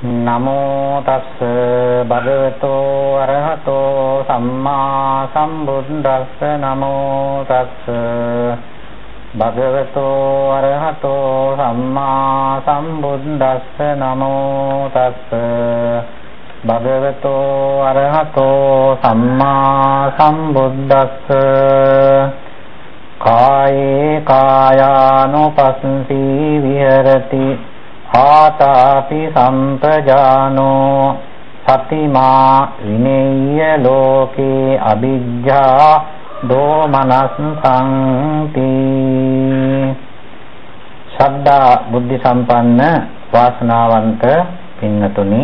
නමෝ තස්ස භගවතු අරහතෝ සම්මා සම්බුද්දස්ස නමෝ තස්ස භගවතු අරහතෝ සම්මා සම්බුද්දස්ස නමෝ තස්ස භගවතු අරහතෝ සම්මා සම්බුද්දස්ස කායේ කායානුපස්සී විහෙරති ආතාපි සම්පජානෝ සතිමා විනේය ලෝකේ අ비ජ්ජා දෝමනස්සංති ශ්‍රද්ධා බුද්ධ සම්පන්න වාසනාවන්ත පින්නතුනි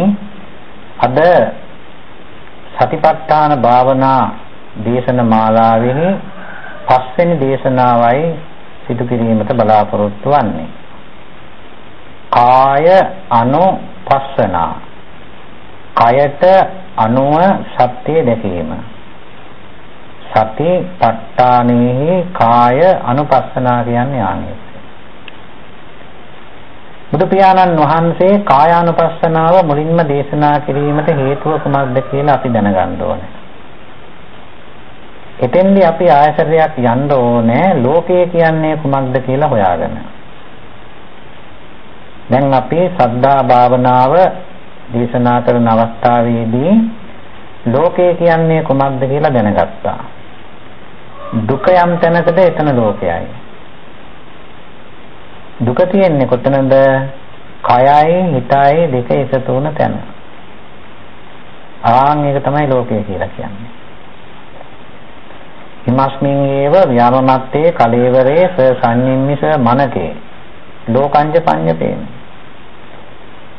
අද සතිපට්ඨාන භාවනා දේශන මාලාවෙහි පස්වෙනි දේශනාවයි සිදු කිරීමට බලාපොරොත්තු වන්නේ. කාය අනුපස්සනා කයට අනුව සත්‍ය දැකීම සති ප ဋ ාණේහි කාය අනුපස්සනා කියන්නේ ආනිසය බුදු පියාණන් වහන්සේ කායානුපස්සනාව මුලින්ම දේශනා කිරීමට හේතුව කුමක්ද කියලා අපි දැනගන්න ඕනේ. එතෙන්දී අපි ආයතරයක් යන්න ඕනේ ලෝකය කියන්නේ කුමක්ද කියලා හොයාගන්න. දැන් අපි සද්ධා භාවනාව දේශනා කරන අවස්ථාවේදී ලෝකය කියන්නේ කුමක්ද කියලා දැනගත්තා. දුක යම් තැනකද එතන ලෝකයයි. දුක තියෙන්නේ කොතනද? කයයි හිතයි දෙක එකතු වුණ තැන. ආන් ඒක තමයි ලෝකය කියලා කියන්නේ. හිමස්මින් ඒව ව්‍යාමමත්තේ කලේවරේ ස සංනිම්මිස මනකේ ලෝකංජ පඤ්ඤපේන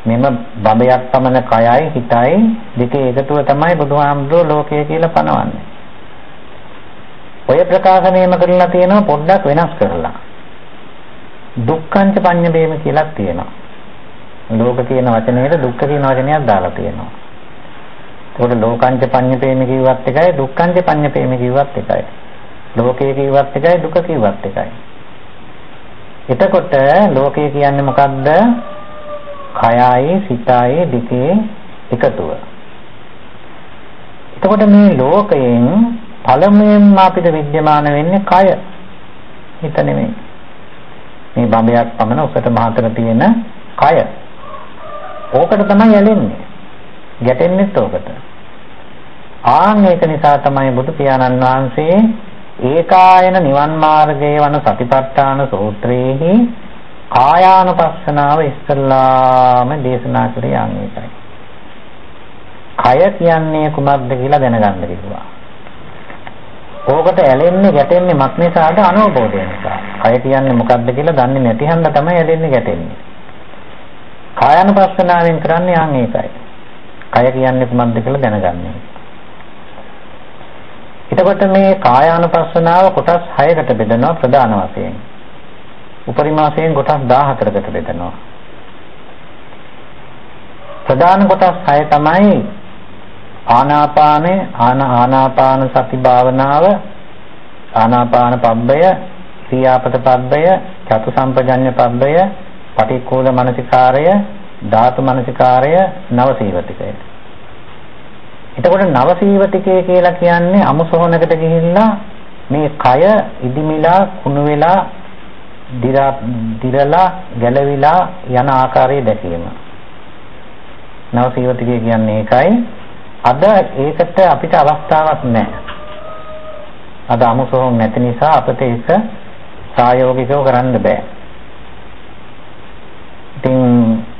මෙම බඹයක් පමණ කයයි හිතයි දෙකේ එකතුව තමයි බුදුහාමුදුරුවෝ ලෝකය කියලා පනවන්නේ. ඔය ප්‍රකාශනයම කරලා තියෙනවා පොඩ්ඩක් වෙනස් කරලා. දුක්ඛංච පඤ්ඤපේම කියලා තියෙනවා. ලෝක කියන වචනේට දුක්ඛ කියන වචනයක් දාලා තියෙනවා. ඒකට ලෝකංච පඤ්ඤපේම කිව්වත් එකයි දුක්ඛංච පඤ්ඤපේම කිව්වත් එකයි. ලෝකේ කිව්වත් එකයි දුක කිව්වත් එකයි. එතකොට ලෝකය කියන්නේ මොකද්ද? කයයි සිතයි දෙකේ එකතුව. එතකොට මේ ලෝකයෙන් පළමුවෙන්ම අපිට විද්‍යමාන වෙන්නේ කය. හිත නෙමෙයි. මේ බඹයක් පමණ උසට මහතට තියෙන කය. ඕකට තමයි ඇලෙන්නේ. ගැටෙන්නේත් ඕකට. ආන් ඒක නිසා තමයි බුදු පියාණන් වහන්සේ ඒකායන නිවන් මාර්ගයේ වන සතිපට්ඨාන සූත්‍රයේහි කායානුපස්සනාව ඉස්සල්ලාම දේශනා කරේ යන් ඒකයි. කය කියන්නේ කුමක්ද කියලා දැනගන්න කිව්වා. ඕකට ඇලෙන්නේ ගැටෙන්නේ මක් නිසාද අනවබෝධය නිසා. කය කියන්නේ මොකක්ද කියලා දන්නේ නැති හන්ද තමයි ඇලෙන්නේ ගැටෙන්නේ. කායානුපස්සනාවෙන් කරන්නේ යන් ඒකයි. කය කියන්නේ කුමක්ද කියලා දැනගන්නේ. එතකොට මේ කායානුපස්සනාව කොටස් 6කට බෙදනවා ප්‍රධාන වශයෙන්. උපරිම වශයෙන් කොටස් 14කට බෙදනවා. ප්‍රධාන කොටස් 6 තමයි ආනාපානේ ආන ආනාපාන සති භාවනාව ආනාපාන පබ්බය ක්‍රියාපත පබ්බය චතු සම්පජඤ්ඤ පබ්බය පටික්කුල මනසිකාරය ධාතු මනසිකාරය නවසීවතිකය එතකොට නවසීවතිකය කියලා කියන්නේ අමුසොහනකට ගිහිල්ලා මේ කය ඉදිමිලා කුණු වෙලා දිරලා ගැලවිලා යන ආකාරය දැකීම. නවසීවතිකය කියන්නේ ඒකයි. අද ඒකට අපිට අවස්ථාවක් නැහැ. අද අමුසොහොන් නැති නිසා අපිට ඒක සායෝගිකව කරන්න බෑ. ඉතින්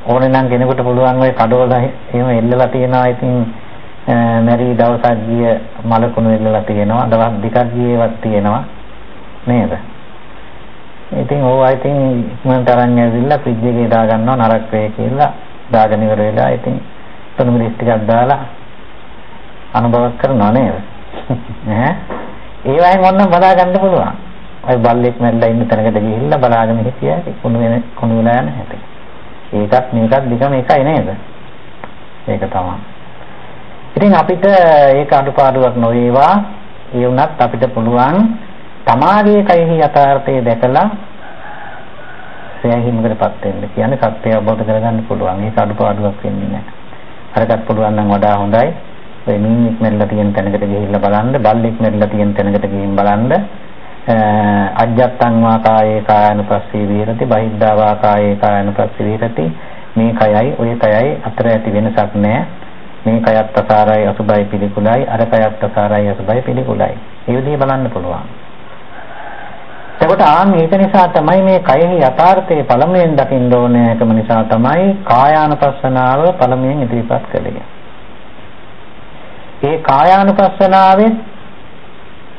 ඕනේ නම් කෙනෙකුට පුළුවන් ওই කඩවල එහෙම එල්ලලා තියනවා ඉතින් මැරි දවසක් ගිය මලකුණු එල්ලලා තියෙනවා දවස් දෙකක් ගියේවත් තියෙනවා නේද ඉතින් ඕවා ඉතින් ඉක්මනට අරන් ඇවිල්ලා ෆ්‍රිජ් එකේ දා ගන්නවා නරක වෙයි කියලා දාගෙන ඉවර වෙලා ඉතින් තුනුමිරිස් ටිකක් දාලා අනුභව කරනවා නේද? ඈ? ඒ වයින් ඔන්න බලා ගන්න පුළුවන්. ඔය බල්ලෙක් මැල්ලා ඉන්න තැනකට ගිහිල්ලා බලාගෙන හිටියා කුණු වෙන කුණු වෙලා යන හැටි. ඒකත් මේකත් දෙකම එකයි නේද? ඒක තමයි. ඉතින් අපිට ඒක අඩුපාඩුවක් නොවේවා. ඒ වුණත් අපිට පුළුවන් තමාගේ කයෙහි යථාර්ථය දැකලා සෑහීමකටපත් වෙන්න කියන්නේ සත්‍ය අවබෝධ කරගන්න පුළුවන්. ඒක අඩුපාඩුවක් වෙන්නේ නැහැ. අරකට පුළුවන් නම් වඩා හොඳයි. ඔය මීනික් මෙල්ල තියෙන තැනකට ගිහිල්ලා බලන්න, බල්ලෙක් මෙල්ල තියෙන තැනකට ගිහින් බලන්න. අජ්ජත්තං වා කායේ කායනුපස්සී විහෙරති, බහිද්ධා වා කායේ කායනුපස්සී විහෙරති. මේ කයයි ඔය කයයි අතර ඇති වෙනසක් නැහැ. මේ කයත් අසාරයි අසුබයි පිළිකුලයි, අර කයත් අසාරයි අසුබයි පිළිකුලයි. ඒ විදිහේ බලන්න පුළුවන්. එතකොට ආන් ඒක නිසා තමයි මේ කයෙහි යථාර්ථයේ පළමුවෙන් දකින්න ඕනේ එකම නිසා තමයි කායානුපස්සනාව පළමුවෙන් ඉදිරිපත් කළේ. ඒ කායානුපස්සනාවේ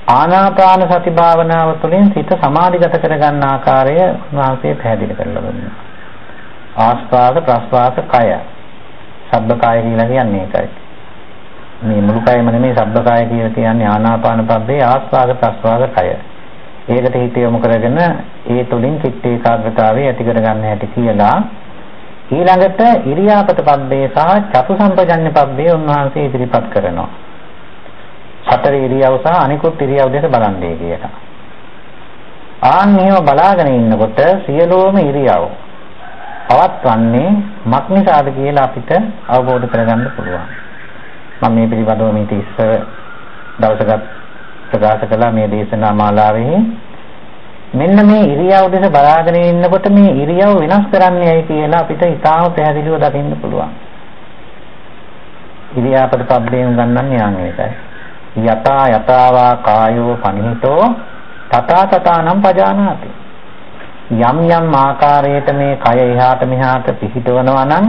ආනාපාන සති භාවනාව තුළින් සිත සමාධිගත කරගන්න ආකාරය උන්වහන්සේ පැහැදිලි කරලා දුන්නා. ආස්වාද ප්‍රස්වාස කය. සබ්බ කාය කියලා කියන්නේ ඒකයි. මේ මුළු කයම නෙමෙයි සබ්බ කාය කියලා කියන්නේ ආනාපාන පබ්බේ ආස්වාද ප්‍රස්වාස කය. ඒකට හිත යොමු කරගෙන ඒ තුලින් චිත්ත ඒකාග්‍රතාවය ඇති කරගන්න හැටි කියලා ඊළඟට ඉරියාපත පබ්බේ සහ චතු සම්පජඤ්ඤ පබ්බේ උන්වහන්සේ ඉදිරිපත් කරනවා. සතර ඉරියව් සහ අනිකුත් ඉරියව් දෙක බලන්නේ කියලා. ආන් මේව බලාගෙන ඉන්නකොට සියලුම ඉරියව් පවත්වන්නේ මක්නිසාද කියලා අපිට අවබෝධ කරගන්න පුළුවන්. මම මේ පිළිබඳව මේ ඉස්සර දවසක ප්‍රකාශ කළා මේ දේශනා මාලාවේ මෙන්න මේ ඉරියව් දෙස බලාගෙන ඉන්නකොට මේ ඉරියව් වෙනස් කරන්නේයි කියලා අපිට ඉතාම පැහැදිලිව දකින්න පුළුවන්. ඉරියාපත පබ්බයෙන් ගන්නන්නේ යන්නේ ඒකයි. යතා යතාවා කායෝ පනිහිතෝ තථා තථානම් පජානාති. යම් යම් ආකාරයට මේ කය එහාට මෙහාට පිහිටවනවා නම්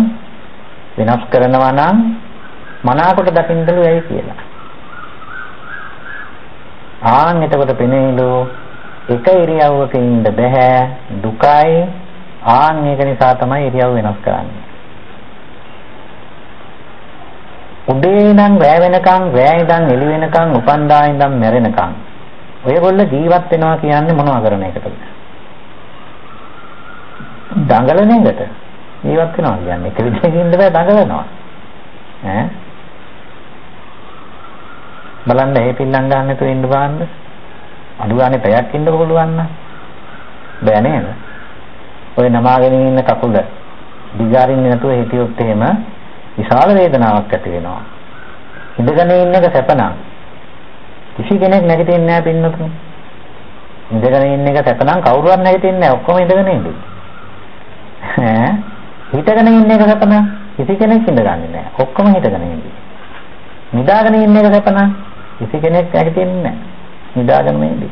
වෙනස් කරනවා නම් මනාකොට දකින්නලු ඇයි කියලා. ආන් එතකොට පෙනෙයිලු එක ඉරියව්වක ඉන්න බෑ දුකයි. ආන් ඒක නිසා තමයි ඉරියව් වෙනස් කරන්නේ. උදේ ඉඳන් රැ වෙනකන් රැ ඉඳන් එළි වෙනකන් උපන්දා ඉඳන් මැරෙනකන්. ඔයගොල්ල ජීවත් වෙනවා කියන්නේ මොනවා කරන එකටද දඟලන එකට ජීවත් වෙනවා කියන්නේ. එක විදිහකින් ඉන්න බෑ දඟලනවා. ඈ? බලන්න මේ පිල්ලම් ගන්න නැතුව ඉන්න බලන්න අඩු ගානේ පැයක් ඉන්න පුළුවන් නම් බෑ නේද? ඔය නමාගෙන ඉන්න කකුල දිගාරින්නේ නැතුව හිටියොත් එහෙම විශාල වේදනාවක් ඇති වෙනවා. ඉඳගෙන ඉන්න එක සැපනම් කිසි කෙනෙක් නැගිටින්නේ නැහැ පින්නතුනේ. ඉඳගෙන ඉන්න එක සැපනම් කවුරුවත් නැගිටින්නේ නැහැ ඔක්කොම ඉඳගෙන ඉන්නේ. ඈ හිටගෙන ඉන්න එක සැපනම් කිසි කෙනෙක් ඉඳගන්නේ නැහැ ඔක්කොම හිටගෙන ඉන්නේ. නිදාගෙන ඉන්න එක සැපනම් කිසි කෙනෙක් නැගිටින්නේ නැහැ. නිදාගෙන ඉඳි.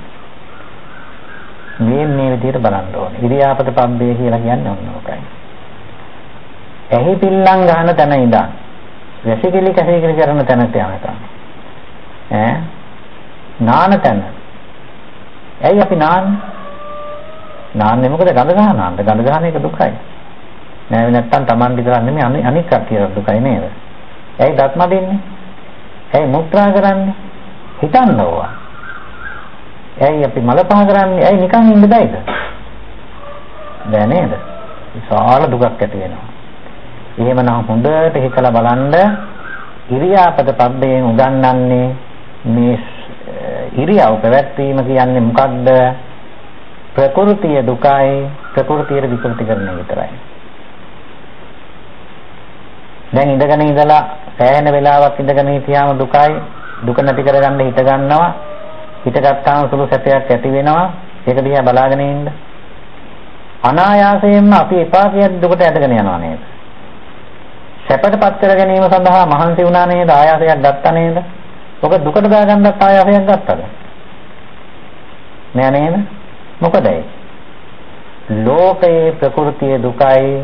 මේ මේ විදිහට බලන්න ඕනේ. ඉරියාපත පබ්බේ කියලා කියන්නේ ඔන්න ඔකයි. ඇහි පිල්ලම් ගන්න තැන ඉඳන්. වැසිකිලි කැසිකිලි කරන තැනට යනකම් ඈ? නාන තැන. ඇයි අපි නාන්නේ? නාන්නේ මොකද? ගඳ ගන්නවද ගඳ ගන්න එක දුකයි. නෑ නැත්තම් Taman විතරක් නෙමෙයි අනික් කට්ටියට දුකයි නේද? ඇයි දත් මදින්නේ? ඇයි මුත්‍රා කරන්නේ? හිතන්න ඕවා ඇයි අපි මල පහ කරන්නේ? ඇයි නිකන් ඉන්න බෑද? බෑ නේද? විශාල දුකක් ඇති වෙනවා. එහෙමනම් හොඳට හිතලා බලන්න ඉරියාපත පබ්බයෙන් උගන්වන්නේ මේ ඉරියව් පැවැත්වීම කියන්නේ මොකද්ද? ප්‍රകൃතිය දුකයි ප්‍රകൃතියට විකෘති කරන විතරයි. දැන් ඉඳගෙන ඉඳලා සෑහෙන වෙලාවක් ඉඳගෙන හිටියාම දුකයි දුක නැති කරගන්න හිත ගන්නවා හිතගත්තාම සුළු සැපයක් ඇති වෙනවා. ඒක දිහා බලාගෙන ඉන්න. අනායාසයෙන්ම අපි එපා කියන දුකට ඇදගෙන යනවා නේද? සැපටපත් කර ගැනීම සඳහා මහන්සි වුණා නේද? ආයාසයක් ගත්තා නේද? ඔක දුකට දාගන්නත් ආයාසයක් ගත්තද? නෑ නේද? මොකද ඒ? ලෝකයේ ප්‍රകൃතිය දුකයි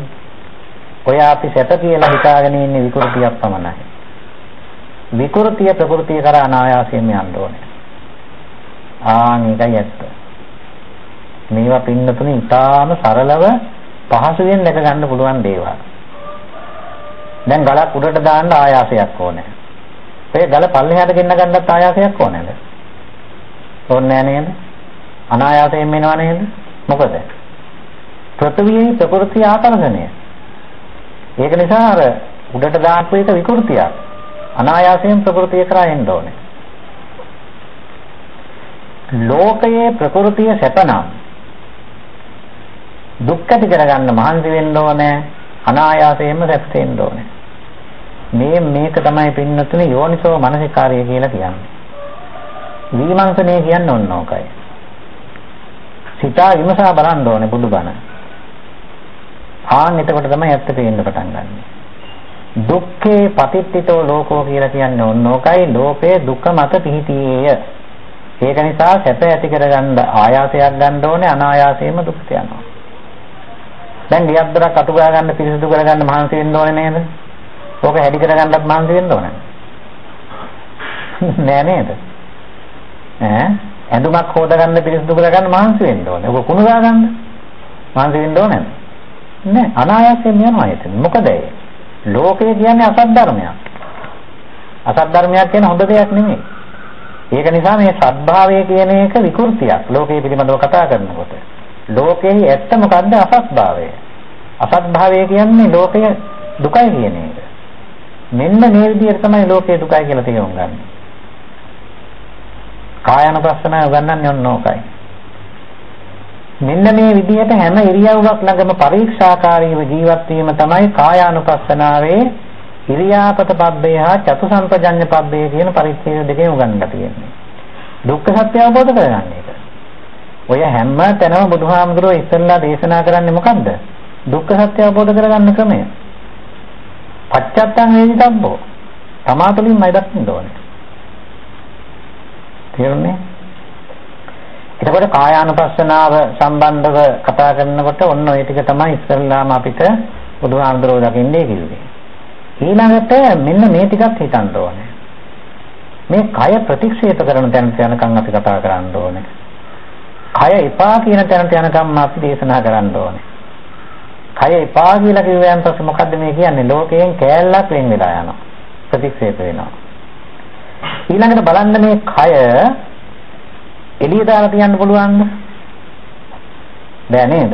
ඔය අපි සැප කියලා හිතාගෙන ඉන්නේ විකෘතියක් පමණයි. විකෘතිය ප්‍රകൃතිය කරා අනායාසයෙන් යන්න ඕනේ. ආන් ඒකයි ඇත්ත. මේවා පින්නතුනේ ඊටාම සරලව පහසුවෙන් දැක ගන්න පුළුවන් දේවල්. දැන් ගලක් උඩට දාන්න ආයාසයක් ඕනේ. ඒ ගල පල්ලෙහාට ගෙන්න ගන්නත් ආයාසයක් ඕනේද? ඕනේ නේද? අනායාසයෙන් එනවා නේද? මොකද? පෘථිවියේ ප්‍රകൃති ආකර්ෂණය. ඒක නිසා අර උඩට දාපු එක විකෘතියක්. අනායාසයෙන් ප්‍රകൃතිය කරා එන්න ඕනේ. ලෝකයේ ප්‍රകൃතිය සැපනම් දුක් ඇති කරගන්න මහන්සි වෙන්න ඕනේ අනායාසයෙන්ම සැපසෙන්න ඕනේ. මේ මේක තමයි පින්නතුනේ යෝනිසෝ මනසිකාරය කියලා කියන්නේ. විමර්ශනය කියන්නේ ඔන්න ඕකයි. සිතා විමසා බලන්න ඕනේ බුදුබණ. ආන් එතකොට තමයි ඇත්ත පේන්න පටන් ගන්නෙ. දුක්ඛේ පතිට්ඨිතෝ ලෝකෝ කියලා කියන්නේ ඔන්න ඕකයි ලෝකේ දුක මත පිහිටියේය ඒක නිසා සැප ඇති කරගන්න ආයාසයක් ගන්න ඕනේ අනායාසයෙන්ම දුකට යනවා දැන් ගියක් දොරක් අතු ගා ගන්න පිරිසිදු කරගන්න මහන්සි වෙන්න ඕනේ නේද? ඕක හැදි කරගන්නත් මහන්සි වෙන්න ඕනේ. නෑ නේද? ඈ ඇඳුමක් හොදගන්න පිරිසිදු කරගන්න මහන්සි වෙන්න ඕනේ. ඔක කුණු ගා ගන්න මහන්සි වෙන්න ඕනේ නෑ. අනායාසයෙන් යනවා එතන. මොකද ඒ ලෝකය කියන්නේ අසත් ධර්මයක්. අසත් ධර්මයක් කියන්නේ හොඳ දෙයක් නෙමෙයි. ඒක නිසා මේ සත්භාවය කියන එක විකෘතියක්. ලෝකයේ පිළිබඳව කතා කරනකොට. ලෝකෙහි ඇත්ත මොකද්ද අසත්භාවය? අසත්භාවය කියන්නේ ලෝකය දුකයි කියන එක. මෙන්න මේ විදිහට තමයි ලෝකය දුකයි කියලා තේරුම් ගන්න. කායानुපස්සනාව ගන්නන්නේ ඔන්න ඕකයි. මෙන්න මේ විදිහට හැම ඉරියව්වක් ළඟම පරීක්ෂාකාරීව ජීවත් වීම තමයි කායානුපස්සනාවේ ඉරියාපත පබ්බේ හා චතුසම්පජඤ්ඤ පබ්බේ කියන පරිච්ඡේද දෙකේ උගන්වලා තියෙන්නේ. දුක්ඛ සත්‍ය අවබෝධ කරගන්න එක. ඔය හැම තැනම බුදුහාමුදුරුවෝ ඉස්සෙල්ලා දේශනා කරන්නේ මොකද්ද? දුක්ඛ සත්‍ය අවබෝධ කරගන්න ක්‍රමය. පච්චත්තං වේදිතබ්බෝ. තමාතුලින්මයි දකින්න ඕනේ. තේරුණේ? එතකොට කායානුපස්සනාව සම්බන්ධව කතා කරනකොට ඔන්න ඔය ටික තමයි ඉස්සෙල්ලාම අපිට බුදුහාමුදුරුවෝ දකින්නේ කිව්වේ. ඊළඟට මෙන්න මේ ටිකත් හිතන්න ඕනේ. මේ කය ප්‍රතික්ෂේප කරන තැනට යනකම් අපි කතා කරන්න ඕනේ. කය එපා කියන තැනට යනකම් අපි දේශනා කරන්න ඕනේ. කය එපා කියලා කිව්වයන් පස්සේ මොකද්ද මේ කියන්නේ? ලෝකයෙන් කෑල්ලක් වෙන් වෙලා යනවා. ප්‍රතික්ෂේප වෙනවා. ඊළඟට බලන්න මේ කය එළිය දාලා තියන්න පුළුවන්ද? බෑ නේද?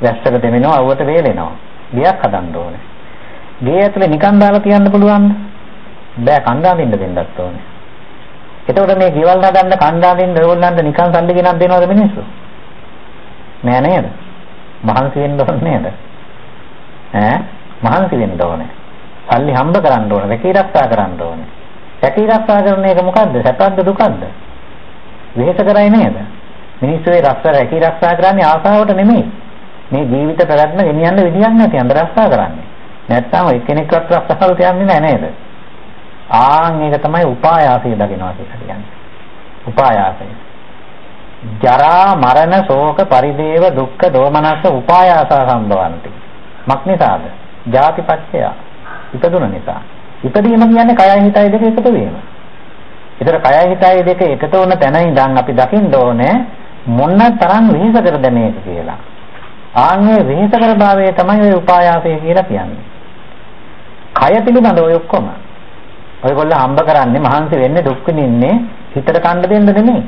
වැස්සක දෙමිනවා අවුවට වේලෙනවා. ගියක් හදන්න ඕනේ. ගේ ඇතුලේ නිකන් දාලා තියන්න පුළුවන්ද? බෑ කණ්ඩා දෙන්න දෙන්නත් ඕනේ. එතකොට මේ ගෙවල් හදන්න කණ්ඩායමින් ඕගොල්ලන්ට නිකන් සල්ලි ගෙනත් දෙනවද මිනිස්සු? නෑ නේද? මහන්සි වෙන්න ඕනේ නේද? ඈ මහන්සි වෙන්න ඕනේ. සල්ලි හම්බ කරන්න ඕනේ, රැකී ආරක්ෂා කරන්න ඕනේ. රැකී ආරක්ෂා කරන එක මොකද්ද? සැපද දුකද? වෙහෙස කරයි නේද? මිනිස්සු ඒ රස්ස රැකී ආරක්ෂා කරන්නේ ආසාවට නෙමෙයි. මේ ජීවිත පැවැත්ම ගෙනියන්න විදියක් නැති අnder ආරක්ෂා කරන්නේ. නැත්තම් එක්කෙනෙක්වත් රස්සාවල් තියන්නේ නැහැ නේද? ආන් ඒක තමයි උපායාසය දකිනවා කියලා කියන්නේ. උපායාසය. ජරා මරණ ශෝක පරිදේව දුක්ඛ දෝමනස්ස උපායාසා සම්භවಂತಿ. මක් නිසාද? ජාතිපච්චය. ඉපදුන නිසා. ඉපදීම කියන්නේ කයයි හිතයි දෙක එකතු වීම. ඒතර කයයි හිතයි දෙක එකතු වුණ තැන ඉඳන් අපි දකින්න ඕනේ මොන තරම් වෙහෙස කරද මේක කියලා. ආන්නේ වෙහෙස කර භාවය තමයි ඔය උපායාසය කියලා කියන්නේ. කය පිළිබඳ ඔය ඔක්කොම ඔයගොල්ලෝ හම්බ කරන්නේ මහන්සි වෙන්නේ දුක් විඳින්නේ හිතට කන්න දෙන්න නෙමෙයි.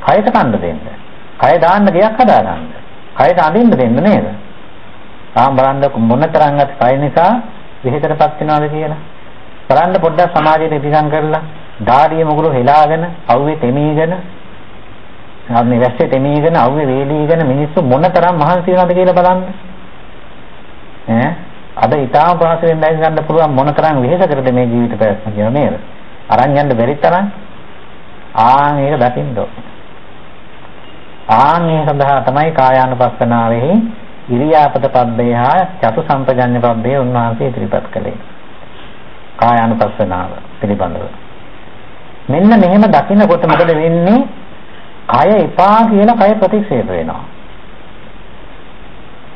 කයට කන්න දෙන්න. කය දාන්න ගයක් හදා ගන්න. කයට අඳින්න දෙන්න නේද? ආම් බලන්න මොනතරම් අත් කය නිසා විහිතරපත් වෙනවද කියලා. බලන්න පොඩ්ඩක් සමාජයේ ඉතිසම් කරලා දාඩිය මුගුරු හෙලාගෙන අවුවේ තෙමීගෙන මේ වැස්සේ තෙමීගෙන අවුවේ වේලීගෙන මිනිස්සු මොනතරම් මහන්සි වෙනවද කියලා බලන්න. ඈ අද ඊටාම පහසුවෙන් දැක ගන්න පුළුවන් මොන තරම් වෙහෙසකරද මේ ජීවිත පැවැත්ම කියන නේද? අරන් යන්න බැරි තරම් ආන් ඒක දකින්න ඕනේ. ආන් ඒ සඳහා තමයි කායානුපස්සනාවෙහි ඉරියාපත පබ්බේ හා චතු සම්පජඤ්ඤ පබ්බේ උන්වහන්සේ ඉදිරිපත් කළේ. කායානුපස්සනාව පිළිබඳව. මෙන්න මෙහෙම දකින්නකොට මොකද වෙන්නේ? කය එපා කියලා කය ප්‍රතික්ෂේප වෙනවා.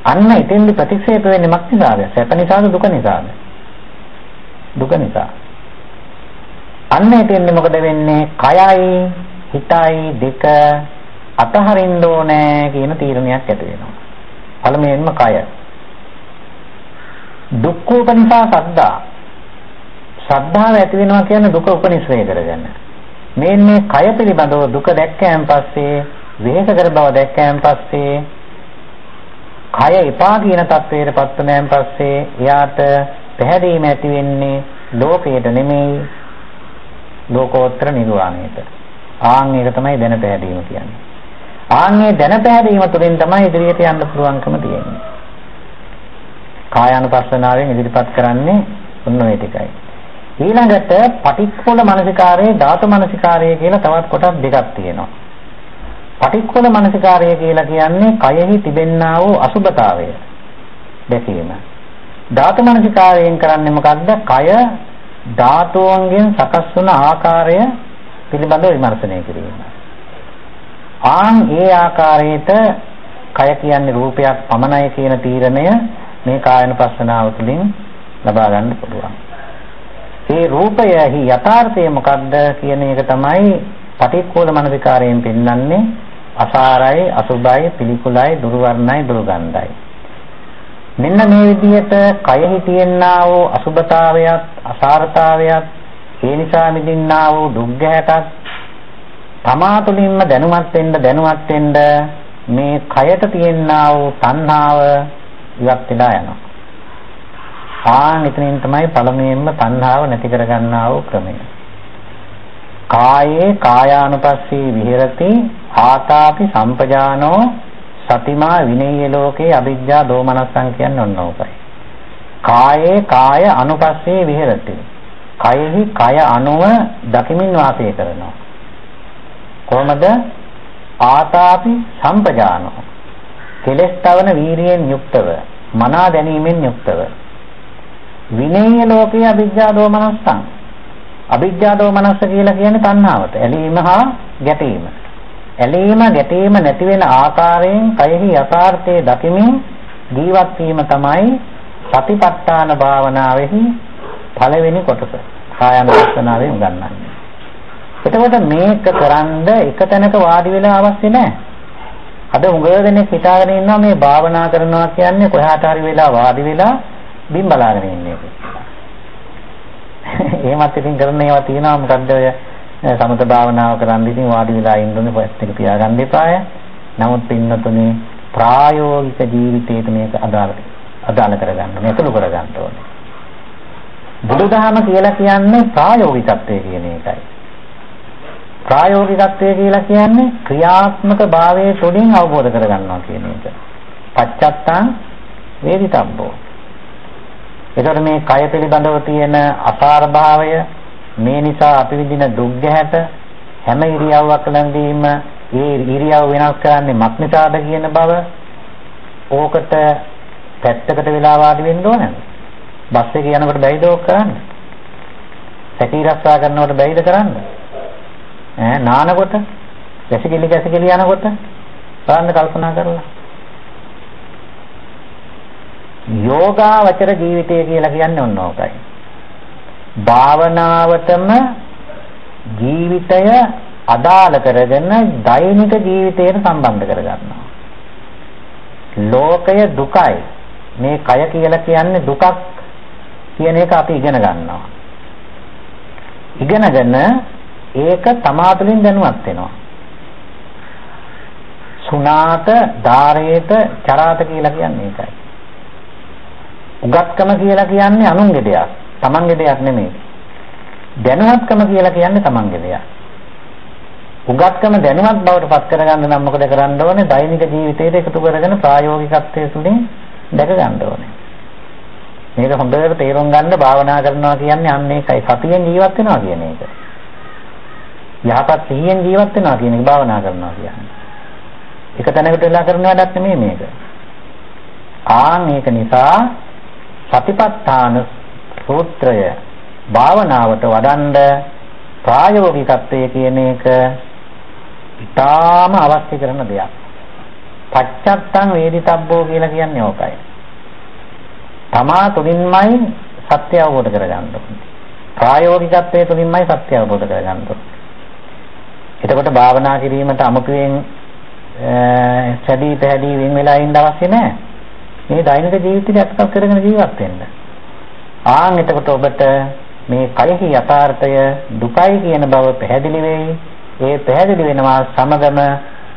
අන්න එතෙන්දි ප්‍රතික්ෂේප වෙන්නේ මක් නිසාද? සැප නිසාද දුක නිසාද? දුක නිසා. අන්න එතෙන්දි මොකද වෙන්නේ? කයයි හිතයි දෙක අතහරින්න ඕනේ කියන තීරණයක් ඇති වෙනවා. පළමුවෙන්ම කය. දුක්ඛ උපනිසා සද්දා. ශ්‍රද්ධාව ඇති වෙනවා කියන්නේ දුක උපනිශ්‍රේ කරගන්න. මේ මේ කය පිළිබඳව දුක දැක්කයන් පස්සේ වෙහෙස කර බව දැක්කයන් පස්සේ කය එපා කියන තත්වයට පත් වුණාන් පස්සේ එයාට පැහැදීම ඇති වෙන්නේ ලෝකයට නෙමෙයි ලෝකෝත්තර නිර්වාණයට. ආන් ඒක තමයි දැන පැහැදීම කියන්නේ. ආන්නේ දැන පැහැදීම තුළින් තමයි ඉදිරියට යන්න පුළුවන්කම තියෙන්නේ. කායානුපස්සනාවෙන් ඉදිරිපත් කරන්නේ ඔන්න ඔය ටිකයි. ඊළඟට පටික්කුල මනසිකාරයේ ධාතු මනසිකාරය කියලා තවත් කොටස් දෙකක් තියෙනවා. පටික්කුල මනසිකාරය කියලා කියන්නේ කයෙහි තිබෙන්නා වූ අසුබතාවය දැකීම. ධාතු මනසිකාරයෙන් කරන්නේ මොකද්ද? කය ධාතුන්ගෙන් සකස් වන ආකාරය පිළිබඳව විමර්ශනය කිරීම. ආන් ඒ ආකාරයට කය කියන්නේ රූපයක් පමණයි කියන තීරණය මේ කායනුපස්සනාව තුළින් ලබා ගන්න පුළුවන්. ඒ රූපයෙහි යථාර්ථය මොකක්ද කියන එක තමයි පටික්කුල මනසිකාරයෙන් පෙන්වන්නේ අසාරයි අසුභයි පිළිකුලයි දුර්වර්ණයි දුර්ගන්ධයි මෙන්න මේ විදිහට කයෙහි තියෙනා වූ අසුභතාවයත් අසාරතාවයත් ඒ නිසා මිදින්නා වූ දුක් ගැටක් තමා තුළින්ම දැනුවත් වෙන්න දැනුවත් වෙන්න මේ කයට තියෙනා වූ තණ්හාව ඉවත් වෙලා යනවා. ආන් එතනින් තමයි පළමුවෙන්ම තණ්හාව නැති කරගන්නා වූ ක්‍රමය. කායේ කායානුපස්සී විහෙරති ආතාපි සම්පජානෝ සතිමා විනේය ලෝකේ අවිජ්ජා දෝමනස්සං කියන්නේ ඔන්න ඕකයි. කායේ කාය අනුපස්සේ විහෙරති. කයෙහි කය අනුව දකිමින් වාසය කරනවා. කොහොමද? ආතාපි සම්පජානෝ. කෙලස් තවන වීරියෙන් යුක්තව, මනා දැනීමෙන් යුක්තව. විනේය ලෝකේ අවිජ්ජා දෝමනස්සං. අවිජ්ජා දෝමනස්ස කියලා කියන්නේ තණ්හාවට. ඇලීම හා ගැටීම. ඇලීම ගැටීම නැති වෙන ආකාරයෙන් කයෙහි යථාර්ථයේ දකිමින් ජීවත් වීම තමයි සතිපට්ඨාන භාවනාවෙහි පළවෙනි කොටස. කායानुපස්සනාවේ උගන්වන්නේ. එතකොට මේක කරන්ද එක තැනක වාඩි වෙලා අවශ්‍ය නැහැ. අද උගව දෙනෙක් හිතාගෙන ඉන්නවා මේ භාවනා කරනවා කියන්නේ කොහාට හරි වෙලා වාඩි වෙලා බිම් බලාගෙන ඉන්නේ. එහෙමත් ඉතින් කරන ඒවා තියෙනවා මොකද්ද ඔය සමත භාවනාව කරන් ඉතින් වාඩි වෙලා ඉන්න ඕනේ පොත් එක පියාගන්න එපාය. නමුත් පින්නතුනේ ප්‍රායෝගික ජීවිතයට මේක අදාළ අදාළ කරගන්න ඕනේ, අතුළු කරගන්න ඕනේ. බුදුදහම කියලා කියන්නේ ප්‍රායෝගිකත්වය කියන එකයි. ප්‍රායෝගිකත්වය කියලා කියන්නේ ක්‍රියාත්මක භාවයේ තුළින් අවබෝධ කරගන්නවා කියන එක. පච්චත්තං වේදිතබ්බෝ. ඒතර මේ කය පිළිබඳව තියෙන අසාර භාවය මේ නිසා අපි විඳින දුක් ගැහැට හැම ඉරියව්වක් ළඟදීම ඒ ඉරියව් වෙනස් කරන්නේ මක් නිසාද කියන බව ඕකට පැත්තකට වෙලා වාඩි වෙන්න ඕනද? බස් එකේ යනකොට බැයිද ඕක කරන්න? සැකී රස්සා කරනකොට බැයිද කරන්න? ඈ නානකොට වැසිකිලි ගැසිකිලි යනකොට බලන්න කල්පනා කරලා යෝගාවචර ජීවිතය කියලා කියන්නේ ඔන්න ඕකයි. භාවනාවටම ජීවිතය අදාළ කරගෙන දෛනික ජීවිතයට සම්බන්ධ කරගන්නවා. ලෝකය දුකයි. මේ කය කියලා කියන්නේ දුකක් කියන එක අපි ඉගෙන ගන්නවා. ඉගෙනගෙන ඒක තමා තුළින් දැනුවත් වෙනවා. සුණාත, ධාරේත, චරාත කියලා කියන්නේ ඒකයි. උගත්කම කියලා කියන්නේ අනුන්ගේ දෙයක්. තමන්ගේ දෙයක් නෙමෙයි. දැනුවත්කම කියලා කියන්නේ තමන්ගේ දෙයක්. උගත්කම දැනුවත් බවට පත් කරගන්න නම් මොකද කරන්න ඕනේ? දෛනික ජීවිතයට එකතු කරගෙන ප්‍රායෝගිකත්වයේ තුලින් දැක ගන්න ඕනේ. මේක හොඳට තේරුම් ගන්න භාවනා කරනවා කියන්නේ අන්න ඒකයි සතියෙන් ජීවත් වෙනවා කියන එක. යහපත් සිහියෙන් ජීවත් වෙනවා කියන එක භාවනා කරනවා කියන්නේ. එක තැනකට වෙලා කරන වැඩක් නෙමෙයි මේක. ආන් ඒක නිසා සතිපට්ඨාන සූත්‍රය භාවනාවට වඩන්ඩ ප්‍රායෝගිකත්වයේ කියන එක ඉතාම අවශ්‍ය කරන දෙයක්. පච්චත්තං වේදිතබ්බෝ කියලා කියන්නේ ඕකයි. තමා තුලින්මයි සත්‍ය අවබෝධ කරගන්න ඕනේ. ප්‍රායෝගිකත්වයේ තුලින්මයි සත්‍ය අවබෝධ කරගන්න ඕනේ. එතකොට භාවනා කිරීමට අමුතුවෙන් සැදී පැහැදී වෙන වෙලා ඉන්න අවශ්‍ය නැහැ. මේ දෛනික ජීවිතය අත්පත් කරගෙන ජීවත් වෙන්න. ආන් එතකොට ඔබට මේ කයෙහි යථාර්ථය දුකයි කියන බව පැහැදිලි වෙයි. ඒ පැහැදිලි වෙනවා සමගම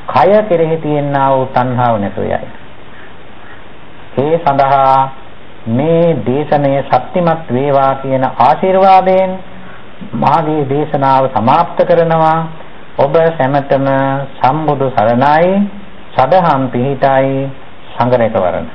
කය කෙරෙහි තියෙනා වූ තණ්හාව නැතු යයි. ඒ සඳහා මේ දේශනය ශක්තිමත් වේවා කියන ආශිර්වාදයෙන් මාගේ දේශනාව સમાપ્ત කරනවා ඔබ සැමතම සම්බුදු සරණයි සදහම් පිහිටයි සංගරේක වරණ